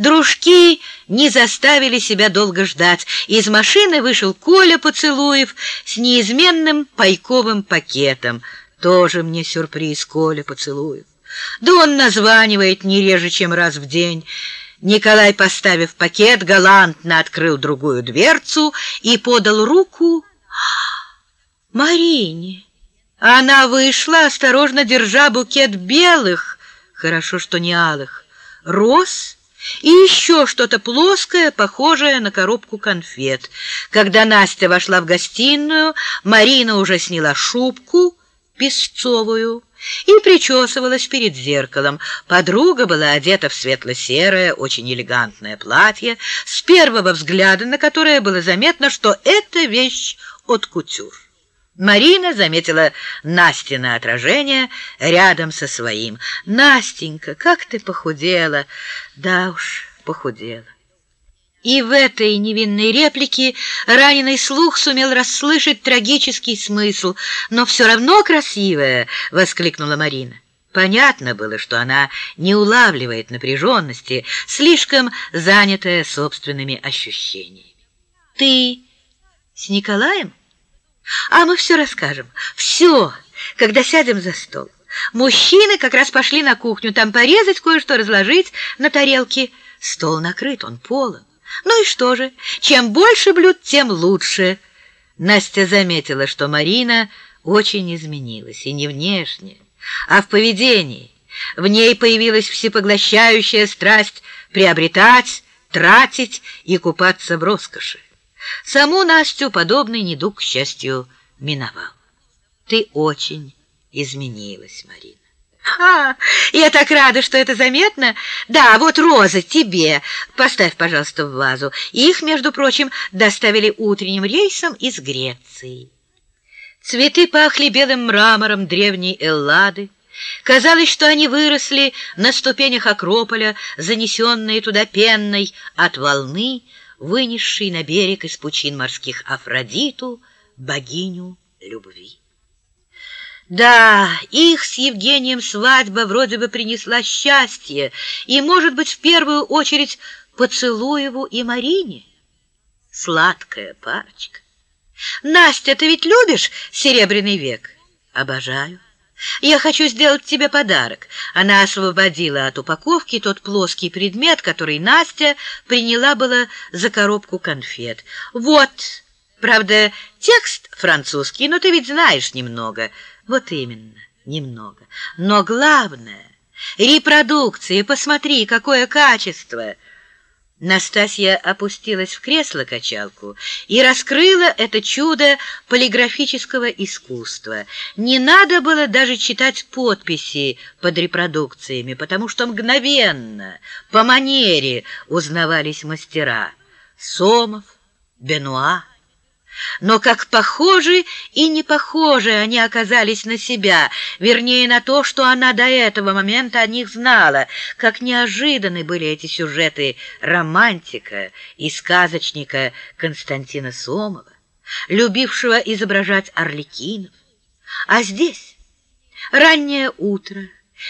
Дружки не заставили себя долго ждать. Из машины вышел Коля Поцелуев с неизменным пайковым пакетом. Тоже мне сюрприз Коля Поцелуев. Да он названивает не реже, чем раз в день. Николай, поставив пакет, галантно открыл другую дверцу и подал руку Марине. Она вышла, осторожно держа букет белых, хорошо, что не алых, роз и еще что-то плоское, похожее на коробку конфет. Когда Настя вошла в гостиную, Марина уже сняла шубку песцовую и причесывалась перед зеркалом. Подруга была одета в светло-серое, очень элегантное платье, с первого взгляда на которое было заметно, что это вещь от кутюр. Марина заметила Настина отражение рядом со своим. «Настенька, как ты похудела!» «Да уж, похудела». И в этой невинной реплике раненый слух сумел расслышать трагический смысл. «Но все равно красивая!» — воскликнула Марина. Понятно было, что она не улавливает напряженности, слишком занятая собственными ощущениями. «Ты с Николаем?» А мы все расскажем. Все, когда сядем за стол. Мужчины как раз пошли на кухню, там порезать кое-что, разложить на тарелке. Стол накрыт, он полон. Ну и что же, чем больше блюд, тем лучше. Настя заметила, что Марина очень изменилась, и не внешне, а в поведении. В ней появилась всепоглощающая страсть приобретать, тратить и купаться в роскоши. Саму Настю подобный недуг, к счастью, миновал. Ты очень изменилась, Марина. А, я так рада, что это заметно. Да, вот розы тебе. Поставь, пожалуйста, в вазу. Их, между прочим, доставили утренним рейсом из Греции. Цветы пахли белым мрамором древней Эллады. Казалось, что они выросли на ступенях Акрополя, занесенные туда пенной от волны, вынесший на берег из пучин морских Афродиту, богиню любви. Да, их с Евгением свадьба вроде бы принесла счастье, и, может быть, в первую очередь Поцелуеву и Марине. Сладкая парочка. Настя, ты ведь любишь «Серебряный век»? Обожаю. «Я хочу сделать тебе подарок». Она освободила от упаковки тот плоский предмет, который Настя приняла было за коробку конфет. «Вот, правда, текст французский, но ты ведь знаешь немного». «Вот именно, немного. Но главное — репродукции. Посмотри, какое качество!» Настасья опустилась в кресло-качалку и раскрыла это чудо полиграфического искусства. Не надо было даже читать подписи под репродукциями, потому что мгновенно, по манере узнавались мастера Сомов, Бенуа, но как похожи и не похожи они оказались на себя, вернее, на то, что она до этого момента о них знала, как неожиданны были эти сюжеты романтика и сказочника Константина Сомова, любившего изображать орликинов. А здесь раннее утро,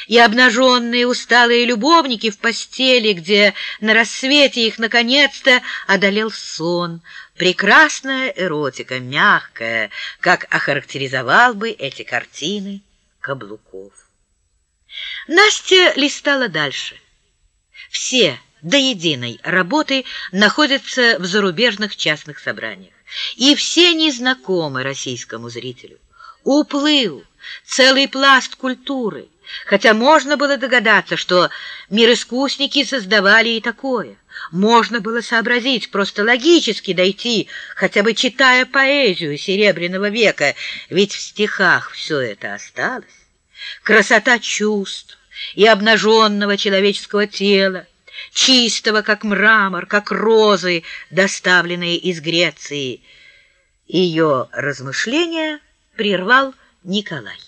и обнаженные усталые любовники в постели, где на рассвете их наконец-то одолел сон, прекрасная эротика, мягкая, как охарактеризовал бы эти картины Каблуков. Настя листала дальше. Все до единой работы находятся в зарубежных частных собраниях, и все незнакомы российскому зрителю. Уплыл целый пласт культуры, хотя можно было догадаться, что мироискусники создавали и такое. Можно было сообразить, просто логически дойти, хотя бы читая поэзию Серебряного века, ведь в стихах все это осталось. Красота чувств и обнаженного человеческого тела, чистого, как мрамор, как розы, доставленные из Греции. Ее размышления прервал Николай.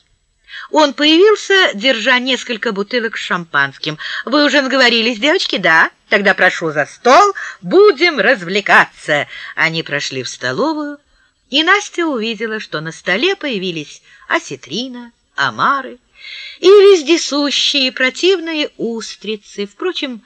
Он появился, держа несколько бутылок с шампанским. «Вы уже наговорились, девочки, да? Тогда прошу за стол, будем развлекаться». Они прошли в столовую, и Настя увидела, что на столе появились осетрина, омары и вездесущие противные устрицы. Впрочем,